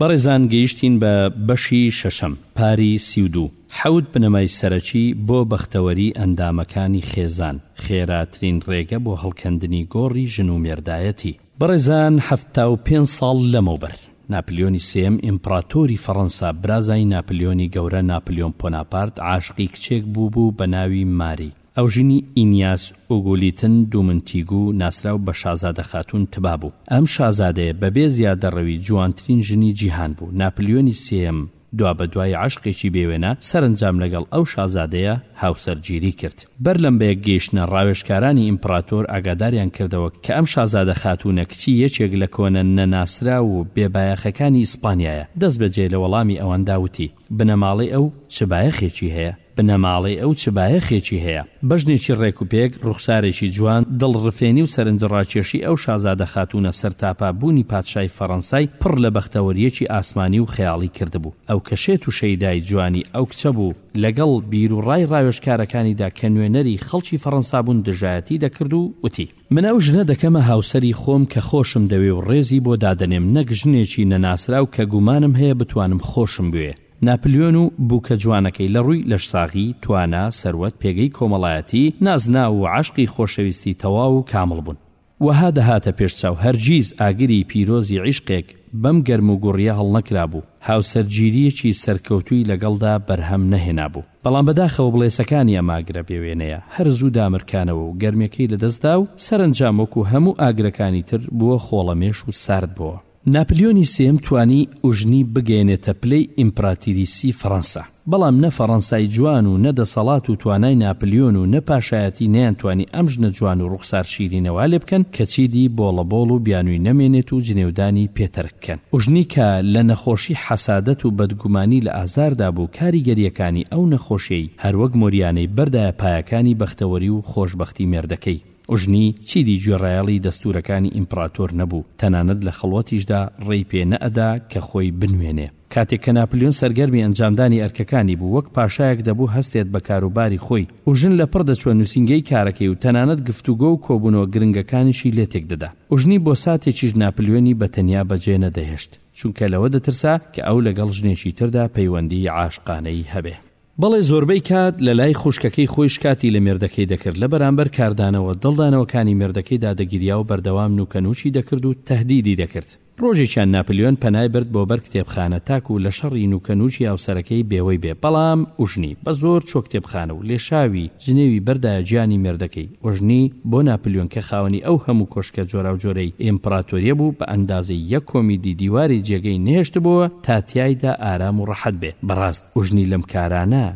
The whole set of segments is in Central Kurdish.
بەڕێزان گەیشتین بە بەشی شەشەم پاری سی و دوو. حەوت بنەمای سەرەکی بۆ بەختەوەری ئەندامەکانی خێزان، خێراترین ڕێگە بۆ هەڵکەندنی گۆڕی ژن و مێردایەتی. بەڕێزان حەفتا و پێنج ساڵ لەمەوبەر، ناپلیۆنی سێیەم ئیمپڕاتۆری فەڕەنسا، برازای ناپلیۆنی گەورە ناپلیۆن پۆناپارت عاشقی کچێک بووبوو بە ناوی ماری. ئەوژینی ئینیاس ئوگولیتن دومنتیگو ناسراو بە شازادە خاتوون تبا بوو. ئەم شازادەیە بەبێ زیادەڕەوی جوانترین ژنی جیهان بوو. ناپلیۆنی سێیەم دوابەدوای عەشقێکی بێوێنە سەرەنجام لەگەڵ ئەو شازادەیە هاوسەرگیری کرد. بەر لەم بەیەکگەیشتنە ڕاوێژکارانی ئیمپڕاتۆر ئاگاداریان کردەوە کە ئەم شازادە خاتوونە کچی یەکێک لە کۆنە نەناسراو و بێ بایەخەکانی ئیسپانیایە. دەستبەجێ لە وەڵامی ئەواندا وتی، بنەماڵەی ئەو چ بایەخێکی هەیە؟ بنەماڵەی ئەو چ بایەخێکی هەیە؟ بەژنێکی ڕێک و پێک، ڕوخسارێکی جوان، دڵڕفێنی و سەرنجڕاکێشی ئەو شازادە خاتوونە سەرتاپا بوونی پادشای فەڕەنسای پڕ لە بەختەوەرییەکی ئاسمانی و خەیاڵی کردبوو. ئەو کە شێت و شەیدای جوانی ئەو کچە بوو، لەگەڵ بیروڕای ڕاوێژکارەکانیدا کە نوێنەری خەڵکی فەڕەنسا بوون دژایەتی دەکرد و وتی، من ئەو ژنە دەکەمە هاوسەری خۆم کە خۆشم دەوێ و ڕێزی بۆ دادەنێم نەک ژنێکی نەناسراو کە گومانم هەیە بتوانم خۆشم بوێ. ناپلیۆن و بووکە جوانەکەی لە ڕووی لەشساغی، توانا، سەروەت، پێگەی کۆمەڵایەتی، نازناو و عەشقی خۆشەویستی تەواو و کامڵ بوون. وەها دەهاتە پێش چاو، هەرگیز ئاگری پیرۆزی عیشقێک بەم گەرموگوڕییە هەڵنەکرابوو، هاوسەرگیرییەکی سەرکەوتووی لەگەڵدا بەرهەم نەهێنابوو. بەڵام بەداخەوە بڵێسەکانی ئەم ئاگرە بێوێنەیە هەر زوو دامرکانەوە و گەرمییەکەی لەدەستدا و سەرەنجام وەکوو هەموو ئاگرەکانی تر بووە خۆڵەمێش و ساردبۆوە. ناپلیۆنی سێیەم توانی ئوژنی بگەیەنێتە پلەی ئیمپراتیریسی فەڕەنسا، بەڵام نە فەڕەنسای جوان و نە دەسەڵات و توانای ناپلیۆن و نە پاشایەتی نەیانتوانی ئەم ژنە جوان و ڕوخسار شیرینە وا لێ بکەن کە چیدی بۆڵەبۆڵ و بیانووی نەمێنێت و جنێودانی پێ تەرک کەن. ئوژنی کە لە نەخۆشی حەسادەت و بەدگومانی لە ئازاردا بوو کاریگەرییەکانی ئەو نەخۆشیەی هەروەک مۆریانەی بەردایە پایەکانی بەختەوەری و خۆشبەختی مێردەکەی. ئوژنی چیدی گوێڕایەڵی دەستوورەکانی ئیمپڕاتۆر نەبوو، تەنانەت لە خەڵوەتیشدا ڕێی پێ نەئەدا کە خۆی بنوێنێ. کاتێک کە ناپلیۆن سەرگەرمی ئەنجامدانی ئەرکەکانی بوو، وەک پاشایەک دەبوو هەستێت بە کاروباری خۆی. ئوژن لەپڕ دەچووە نووسینگەی کارەکەی و تەنانەت گفتوگۆ و کۆبوونەوە گرنگەکانیشی لێ تێک دەدا. ئوژنی بۆ ساتێکیش ناپلیۆنی بە تەنیا بەجێ نەدەهێشت، چونکە لەوە دەترسا کە ئەو لەگەڵ ژنێکی تردا پەیوەندیی عاشقانەی هەبێ. بەڵێ زۆربەی کات لە لای خوشکەکەی خۆی شکاتی لە مێردەکەی دەکرد، لە بەرامبەر کاردانەوە دڵدانەوەکانی مێردەکەیدا دەگیریا و بەردەوام نوکەنوکی دەکرد و تەهدیدی دەکرد. ڕۆژێکیان ناپلیۆن پەنای برد بۆ بەر کتێبخانە تاکو لە شەڕی نوکەنوکی هاوسەرەکەی بێوەی بێ، بەڵام ئوژنی بە زۆر چووە کتێبخانە و لێشاوی جنێوی بەردایە گیانی مێردەکەی. ئوژنی بۆ ناپلیۆن کە خاوەنی ئەو هەموو کۆشکە جۆراوجۆرەی ئیمپڕاتۆریە بوو، بە ئەندازەی یەک کۆمیدی دیواری جێگەی نەهێشتبۆوە تا تیایدا ئارام و ڕەحەت بێ، بەڕاست. ئوژنی لەم کارانە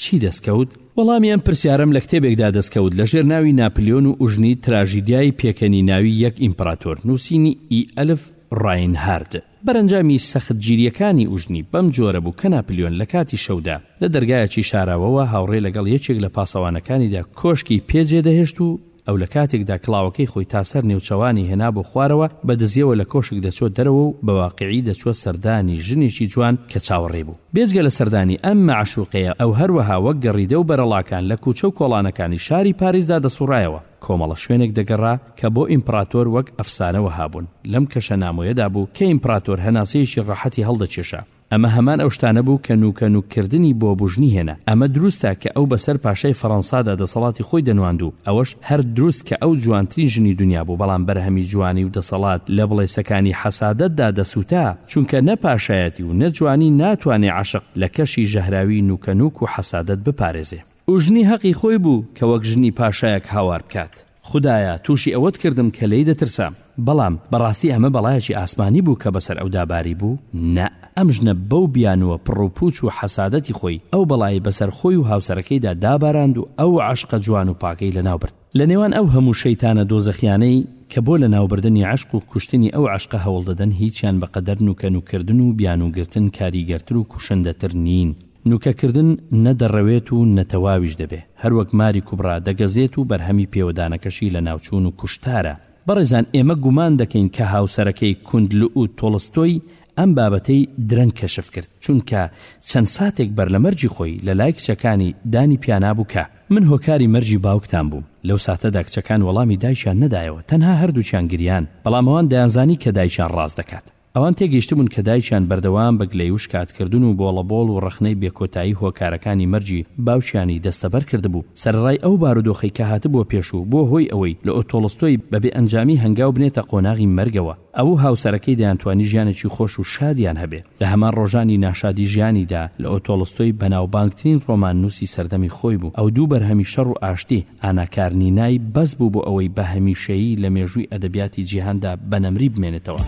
چی دەستکەوت؟ وەڵامی ئەم پرسیارەم لە کتێبێکدا دەستکەوت لە ژێر ناوی ناپلیۆن و ئوژنی، تراژیدیای پێکەنیناوی یەک ئیمپراتۆر، نووسینی ئی. ئەلف ڕاینهارد. بەرەنجامی سەختگیرییەکانی ئوژنی بەم جۆرە بوو کە ناپلیۆن لە کاتی شەودا لە دەرگایەکی شاراوەوە هاوڕێ لەگەڵ یەکێک لە پاسەوانەکانیدا کۆشکی پێ جێدەهێشت و ئەو لە کاتێکدا کڵاوەکەی خۆی تا سەر نێوچەوانی هێنا بۆ خوارەوە، بە دزیەوە لە کۆشک دەچۆ دەرەوە و بە واقیعی دەچوە سەردانی ژنێکی جوان کە چاوەڕێی بوو. بێجگە لە سەردانی ئەم مەعشوقەیە، ئەو هەروەها وەک گەڕیدە و بەرەڵاکان لە کوچە و کۆڵانەکانی شاری پاریسدا دەسوڕایەوە. کۆمەڵە شوێنێک دەگەڕا کە بۆ ئیمپڕاتۆر وەک ئەفسانە وەها بوون. لەم کەشە نامۆیەدا بوو کە ئیمپڕاتۆر هەناسەیەکی ڕەحەتی هەڵدەکێشا. ئەمە هەمان ئەو شتانە بوو کە نووکە نووک کردنی بۆ بوژنی هێنا. ئەمە دروستە کە ئەو بەسەر پاشای فەرەنسادا دەسەڵاتی خۆی دەنواند و ئەوەش هەر دروست کە ئەو جوانترین ژنی دونیا بوو بەڵام بەرهەمی جوانی و دەسەڵات لە بڵێسەکانی حەسادەتدا دەسووتا چونکە نە پاشایەتی و نە جوانی ناتوانێ عەشق لە کەشی ژەهراوی نووکە نووک و حەسادەت بپارێزێ و ژنی هەقی خۆی بوو کە وەک ژنی پاشایەک هاوار بکات. خودایە تووشی ئەوەت کردم کە لێی دەترسام. بەڵام بەڕاستی ئەمە بەڵایەکی ئاسمانی بوو کە بەسەر ئەودا باریبوو؟ نە، ئەم ژنە بەو بیانووە پڕ و پووچ و حەسادەتی خۆی، ئەو بەڵایەی بەسەر خۆی و هاوسەرەکەیدا داباراند و ئەو عەشقە جوان و پاکەی لەناو برد. لە نێوان ئەو هەموو شەیتانە دۆزەخییانەی کە بۆ لەناوبردنی عەشق و کوشتنی ئەو عەشقە هەوڵ دەدەن، هیچیان بە قەدەر نووکەنووکردن و بیانووگرتن کاریگەرتر و کوشندەتر نین. نوکەکردن نە دەڕەوێت و نە تەواویش دەبێ، هەروەک ماری کوبڕا دەگەزێت و بەرهەمی پێوەدانەکەشی لەناوچوون و کوشتارە. بەڕێزان ئێمە گومان دەکەین کە هاوسەرەکەی کونت لوو تۆڵستۆی ئەم بابەتەی درەنگ کەشف کرد، چونکە چەند ساتێک بەر لە مەرگی خۆی لە لای کچەکانی دانی پیانابوو کە، من هۆکاری مەرگی باوکتان بووم، لەو ساتەدا کچەکان وەڵامی دایکیان نەدایەوە، تەنها هەردووکیان گریان، بەڵام ئەوان دەیانزانی کە دایکیان ڕاست دەکات. ئەوان تێگەیشتبوون کە دایکیان بەردەوام بە گلەیی و شکاتکردن و بۆڵەبۆڵ و ڕەخنەی بێکۆتایی هۆکارەکانی مەرگی باوکیانی دەستەبەر کردبوو. سەرەڕای ئەو بارودۆخەی کە هاتبووە پێش و بووە هۆی ئەوەی لۆ تۆڵستۆی بە بێئەنجامی هەنگاو بنێتە قۆناغی مەرگەوە، ئەو و هاوسەرەکەی دەیانتوانی ژیانێکی خۆش و شادیان هەبێ. لە هەمان ڕۆژانی ناشادی ژیانیدا، لۆ تۆڵستۆی بەناوبانگترین ڕۆماننووسی سەردەمی خۆی بوو. ئەو دوو بەرهەمی شەڕ و ئاشتی، ئانا کارنینای بەس بوو بۆ ئەوەی بە هەمیشەیی لە مێژووی ئەدەبیاتی جیهاندا بە نەمری بمێنێتەوە.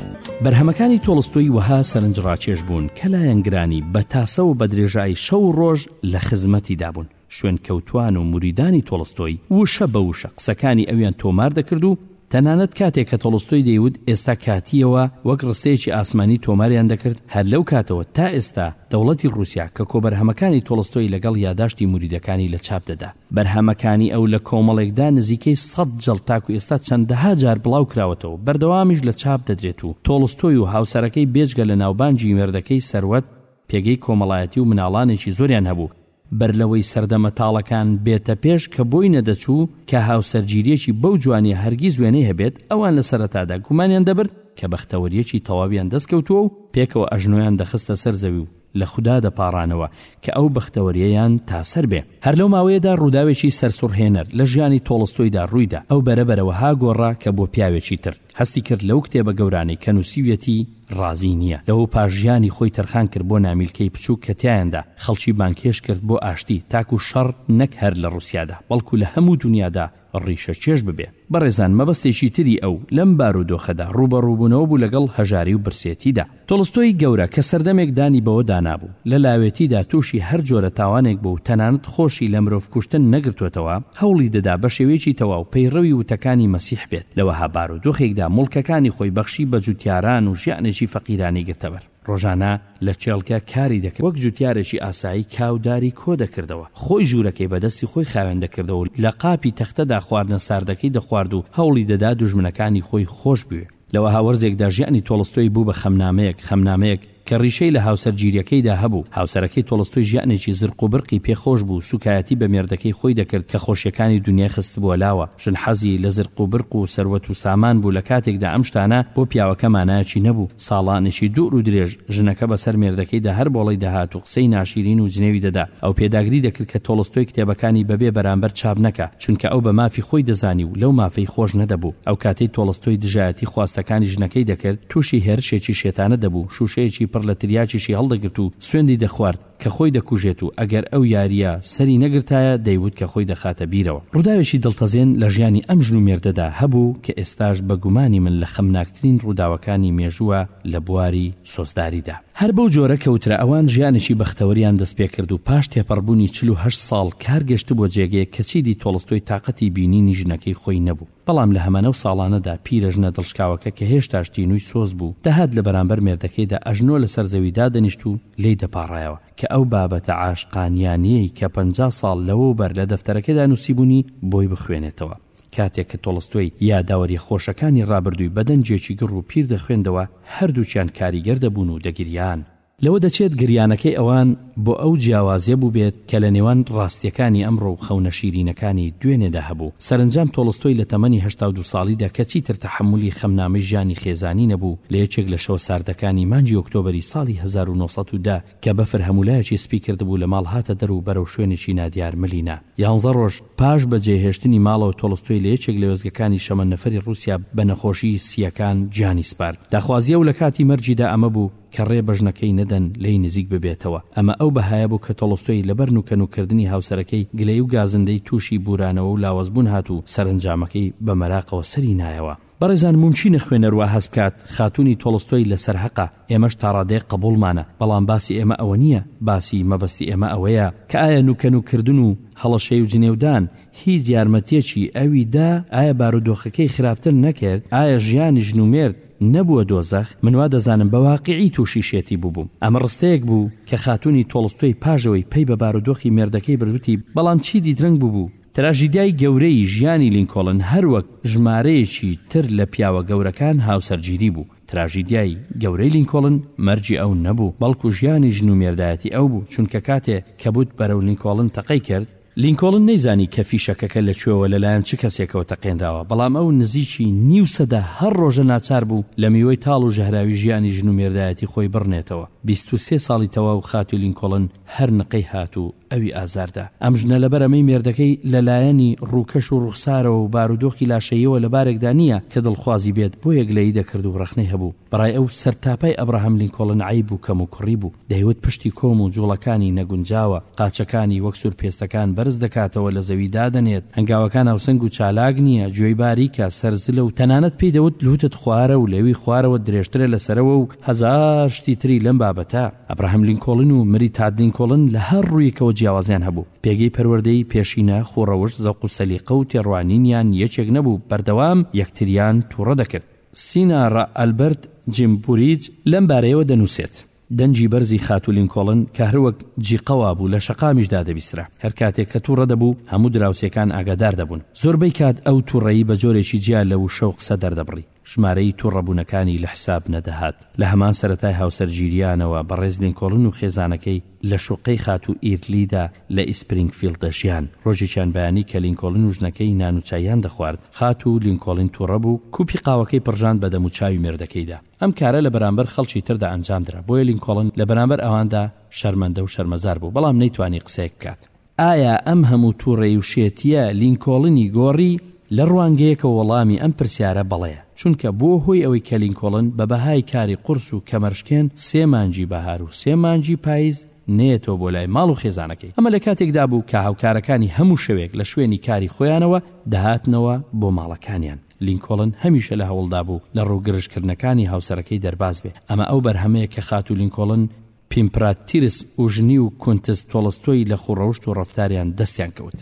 بەرهەمەکانی تۆڵستۆی وەها سەرنجڕاکێش بوون کە لایەنگرانی بە تاسە و بە درێژایی شەو و ڕۆژ لە خزمەتیدا بوون. شوێنکەوتوان و موریدانی تۆڵستۆی وشە بە وشە قسەکانی ئەویان تۆمار دەکرد و تەنانەت کاتێک کە تۆڵستۆی دەیوت ئێستا کاتییەوە وەک ڕستەیەکی ئاسمانی تۆماریان دەکرد، هەر لەو کاتەوە تا ئێستا دەوڵەتی ڕووسیا کە کۆبەرهەمەکانی تۆڵستۆی لەگەڵ یاداشتی موریدەکانی لە چاپ دەدا. بەرهەمەکانی ئەو لە کۆمەڵێکدا نزیکەی سەد جەڵد تاکو ئێستا چەندەها جار بڵاوکراوەتەوە، بەردەوامیش لە چاپ دەدرێت و تۆڵستۆی و هاوسەرەکەی بێجگە لە ناوبانگی مێردەکەی سەروەت، پێگەی کۆمەڵایەتی و مناڵانێکی زۆریان هەبوو، بەرلەوەی سەردەمە تاڵەکان بێتە پێش کە بۆی نەدەچوو کە هاوسەرگیرییەکی بەو جوانیە هەرگیز وێنەی هەبێت، ئەوان لە سەرەتادا گومانیان دەبرد کە بەختەوەرییەکی تەواویان دەستکەوتووە و پێکەوە ئەژنۆیان دەخستە سەر زەوی و، لە خودا دەپاڕانەوە کە ئەو بەختەوەرییەیان تا سەر بێ. هەر لەو ماوەیەدا ڕووداوێکی سەرسوڕهێنەر لە ژیانی تۆڵستۆیدا ڕووی دا، ئەو بەرە بەرە وەها گۆڕا کە بۆ پیاوێکی تر هەستی کرد لەو کتێبە گەورانەی کە نووسیویەتی ڕازی نییە لەوە و پاش ژیانی خۆی تەرخان کرد بۆ نامیلکەی بچووک کە تیایاندا خەڵکی بانگهێشت کرد بۆ ئاشتی تاکوو شەڕ نەک هەر لە ڕووسیادا بەڵکوو لە هەموو دونیادا ڕیشە چێژ ببێ. بەڕێزان مەبەستێکی تری ئەو لەم بارودۆخەدا ڕووبەڕووبوونەوە بوو لەگەڵ هەژاری و برسێتیدا. تۆڵستۆی گەورە کە سەردەمێک دانی بەوە دانابوو لە لاوێتیدا تووشی هەر جۆرە تاوانێک بوو و تەنانەت خۆشی لە مرۆڤ کوشتن نەگرتۆتەوە، هەوڵی دەدا بە شێوەیەکی تەواو پەیڕەوی وتەکانی مەسیح بێت. لە وەها بارودۆخێکدا موڵکەکانی خۆی بەخشی بە جووتیاران و ژیانێکی فەقیرانەی گرتەبەر. ڕۆژانە لە کێڵگە کاری دەکرد، وەک جوتیارێکی ئاسایی کا و داری کۆ دەکردەوە، خۆی ژوورەکەی بە دەستی خۆی خاوێن دەکردەوە و لە قاپی تەختەدا خواردنە ساردەکەی دەخوارد و هەوڵی دەدا دوژمنەکانی خۆی خۆش بوێ. لە وەها وەرزێکدا ژیانی تۆڵستۆی بوو بە خەمنامەیەک، خەمنامەیەک کە ڕیشەی لە هاوسەرگیرییەکەیدا هەبوو. هاوسەرەکەی تۆڵستۆی ژیانێکی زرق و برقی پێ خۆش بوو، سووکایەتی بە مێردەکەی خۆی دەکرد کە خۆشییەکانی دونیای خستبووە لاوە، ژن حەزی لە زرق و برق و سەروەت و سامان بوو لە کاتێکدا ئەم شتانە بۆ پیاوەکە مانایەکی نەبوو. ساڵانێکی دوور و درێژ ژنەکە بە سەر مێردەکەیدا هەر بۆڵەی دەهات و قسەی ناشیرین و جنێوی دەدا. ئەو پێداگری دەکرد کە تۆڵستۆی کتێبەکانی بەبێ بەرامبەر چاپ نەکا، چونکە ئەو بە مافی خۆی دەزانی و لەو مافەی خۆش نەدەبوو. ئەو کاتەی تۆڵستۆی دژایەتی خواستەکانی ژنەکەی دەکرد، تووشی هێرشێکی شێتانە دەبوو، شووشەیەکی پڕ لە تریاکیشی هەڵدەگرت و سوێندی دەخوارد، کە خۆی دەکوژێت و ئەگەر ئەو یارییە سەری نەگرتایە دەیوت کە خۆی دەخاتە بیرەوە. ڕووداوێکی دڵتەزێن لە ژیانی ئەم ژن و مێردەدا هەبوو کە ئێستاش بە گومانی من لە خەمناکترین ڕووداوەکانی مێژووە لە بواری سۆزداریدا. هەر بەو جۆرە کەوترە ئەوان ژیانێکی بەختەوەریان دەست پێ کرد و پاش تێپەڕبوونی چل و هەشت ساڵ کار گەشتبووە جێگەیەک کە چیدی تۆڵستۆی تاقەتی بینینی ژنەکەی خۆی نەبوو. بەڵام لە هەمەنەو ساڵانەدا پیرەژنە دڵشکاوەکە کە هێشتاش تینووی سۆز بوو، دەهات لە بەرامبەر مێردەکەیدا ئەژنۆ لەسەر زەوی دادەنیشت و لێی دەپاڕایەوە کە ئەو بابەتە عاشقانییانەیەی کە پەنجا ساڵ لەوەوبەر لە دەفتەرەکەدا نووسیبوونی بۆی بخوێنێتەوە. کاتێک کە تۆڵستۆی یاداوەرییە خۆشەکانی ڕابردووی بە دەنگێکی گڕ و پیر دەخوێندەوە، هەردووکیان کاریگەر دەبوون و دەگریان. لەوە دەچێت گریانەکەی ئەوان بۆ ئەو جیاوازیە بووبێت کە لە نێوان ڕاستیەکانی ئەمڕۆ و خەونە شیرینەکانی دوێنێدا هەبوو. سەرەنجام تۆڵستۆی لە تەمەنی هەشتا و دوو ساڵیدا کە چیتر تەحەمولی خەمنامەی ژیانی خێزانی نەبوو، لە یەکێک لە شەوە ساردەکانی مانگی ئۆکتۆبەری ساڵی هەزار و نۆ سەد و دە کە بەفر هەموو لایەکی سپی کردبوو لە ماڵ هاتە دەر و بەرەو شوێنێکی نادیار ملی نا. یانزە ڕۆژ پاش بە جێ هێشتنی ماڵەوە تۆڵستۆی لە یەکێک لە وێستگەکانی شەمەندەفەری ڕووسیا بە نەخۆشی سیەکان گیانی سپارد. داخوازی ئەو لە کاتی مەرگیدا ئەمە بوو، کە ڕێ بە ژنەکەی نەدەن لێی نزیک ببێتەوە. ئەمە ئەو بەهایە بوو کە تۆڵستۆی لەبەر نوکەنوککردنی هاوسەرەکەی گلەیی و گازندەی تووشی بوورانەوە و لاوەزبوون هات و سەرەنجامەکەی بە مەراقەوە سەری نایەوە. بەڕێزان مومچینە خوێنەر وا هەست بکات خاتوونی تۆڵستۆی لە سەر هەقە، ئێمەش تا ڕادەیەک قەبووڵمانە، بەڵام باسی ئێمە ئەوە نییە، باسی مەبەستی ئێمە ئەوەیە کە ئایا نوکەنوککردن و هەڵەشەی و جنێودان هیچ یارمەتییەکی ئەوی دا؟ ئایا بارودۆخەکەی خراپتر نەکرد؟ ئایا ژیانی ژن و مێرد، نەبووە دۆزەخ، من وا دەزانم بە واقیعی تووشی شێتی بووبووم. ئەمە ڕستەیەک بوو کە خاتوونی تۆڵستۆی پاژەوەی پەی بە بارودۆخی مێردەکەی بردووتی، بەڵام چیدی درەنگ بووبوو. تراژیدیای گەورەی ژیانی لینکۆڵن هەر وەک ژمارەیەکی تر لە پیاوە گەورەکان هاوسەرگیری بوو. تراژیدیای گەورەی لینکۆڵن مەرگی ئەو نەبوو، بەڵکو ژیانی ژن و مێردایەتی ئەو بوو، چونکە کاتێ کە بوت بەرەو لینکۆڵن تەقەی کرد، لینکۆڵن نەیزانی کە فیشەکەکە لە کوێوە لەلایەن چ کەسێکەوە تەقێنراوە، بەڵام ئەو نزیکی نیو سەدە هەر ڕۆژە ناچار بوو لە میوەی تاڵ و ژەهراوی ژیانی ژن و مێردایەتی خۆی بڕنێتەوە. بیست و سێ ساڵی تەواو خاتوو لینکۆڵن هەر نقەی هات و ئەوی ئازار دا. ئەم ژنە لەبەر ئەمەی مێردەکەی لە لایەنی ڕووکەش و ڕوخسارەوە و بارودۆخی لاشەییەوە لە بارێکدا نییە کە دڵخوازی بێت، بۆیە گلەیی دەکرد و ڕەخنەی هەبوو. بەڕای ئەو سەرتاپای ئەبراهام لینکۆڵن عەیب و کەموکوڕی بوو، دەیوت پشتی کۆم و جوڵەکانی نەگونجاوە، قاچەکانی وەک سوورپێستەکان بەرز دەکاتەوە لە زەوی دادەنێت، هەنگاوەکان هاوسەنگ و چالاک نییە، گوێی باریکە، سەر زلە و تەنانەت پێی دەوت لووتت خوارە و لێوی خوارەوە درێژترە لە سەرەوە و هەزار شتی تری لەم بابەتە. ئەبراهام لینکۆڵن و مری تاد لینکۆڵن لە هەر ڕوویەکەوە جیاوازیان هەبوو، پێگەی پەروەردەیی، پێشینە، خووڕەوشت، زەوق و سەلیقە و تێڕوانینیان یەکێک نەبوو، بەردەوام یەکتریان تووڕە دەکرد. سینا ڕە ئەلبەرت جیم بوریج لەم بارەیەوە دەنووسێت، دەنگی بەرزی خاتوو لینکۆڵن کە هەر وەک جیقە وابوو لە شەقامیشدا دەبیسترا، هەر کاتێک کە توڕە دەبوو هەموو دراوسێکان ئاگادار دەبوون. زۆربەی کات ئەو توڕەیی بە جۆرێکی جیا لە وشە و قسە دەردەبڕی، ژمارەی توڕەبوونەکانی لە حساب نەدەهات. لە هەمان سەرەتای هاوسەرگیرییانەوە بەڕێز لینکۆڵن و خێزانەکەی، لە شوققەی خاتوو ئیرلیدا لە ئیسپرینگفیڵد دەژیان. ڕۆژێکیان بەیانی کە لینکۆڵن و ژنەکەی نان و چاییان دەخوارد، خاتوو لینکۆڵن تووڕە بوو، کوپی قاوەکەی پڕژاند بە دەموچاوی مێردەکەیدا. ئەم کارە لە بەرامبەر خەڵکی تردا ئەنجام درا، بۆیە لینکۆڵن لە بەرامبەر ئەواندا شەرمەندە و شەرمەزار بوو، بەڵام نەیتوانی قسەیەک بکات. ئایا ئەم هەموو توڕەی و شێتییە لینکۆڵنی گۆڕی؟ لە ڕوانگەیەکەوە وەڵامی ئەم پرسیارە بەڵێیە، چونکە بووە هۆی ئەوەی کە لینکۆڵن بە بەهای کاری قورس و کەمەرشکێن سێ مانگی بەهار و سێ مانگی پایز نەیەتەوە بۆ لای ماڵ و خێزانەکەی. ئەمە لە کاتێکدا بوو کە هاوکارەکانی هەموو شەوێک لە شوێنی کاری خۆیانەوە دەهاتنەوە بۆ ماڵەکانیان. لینکۆڵن هەمیشە لە هەوڵدا بوو لە ڕوو گرژکردنەکانی هاوسەرەکەی دەرباز بێ. ئەمە ئەو بەرهەمەیە کە خاتوو لینکۆڵن، پیمپرات تیرس ئوژنی و کونتس تۆڵستۆی لە خووڕەوشت و ڕەفتاریان دەستیان کەوت.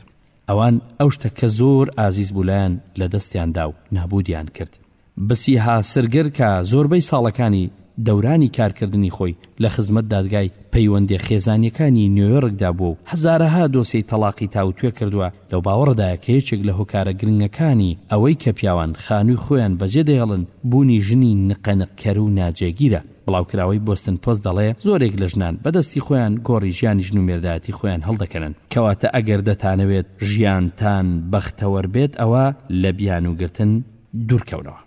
ئەوان ئەو شتە کە زۆر ئازیز بوو لایان لە دەستیان دا و نابوودیان کرد. بسیها سرگر کە زۆربەی ساڵەکانی دەورانی کارکردنی خۆی لە خزمەت دادگای پەیوەندیە خێزانیەکانی نیۆیۆرکدا بووە و هەزارەها دۆسێی تەڵاقی تاووتوێ کردووە، لەو باوەڕەدایە کە یەکێک لە هۆکارە گرنگەکانی ئەوەی کە پیاوان خانووی خۆیان بەجێ دەهێڵن بوونی ژنی نقەنقکەر و ناجێگیرە. بڵاوکراوەی بۆستن پۆست دەڵێ زۆرێک لە ژنان بە دەستی خۆیان گۆڕی ژیانی ژن و مێردایەتی خۆیان هەڵدەکەنن، کەواتە ئەگەر دەتانەوێت ژیانتان بەختەوەر بێت ئەوا لە بیانووگرتن دوورکەونەوە.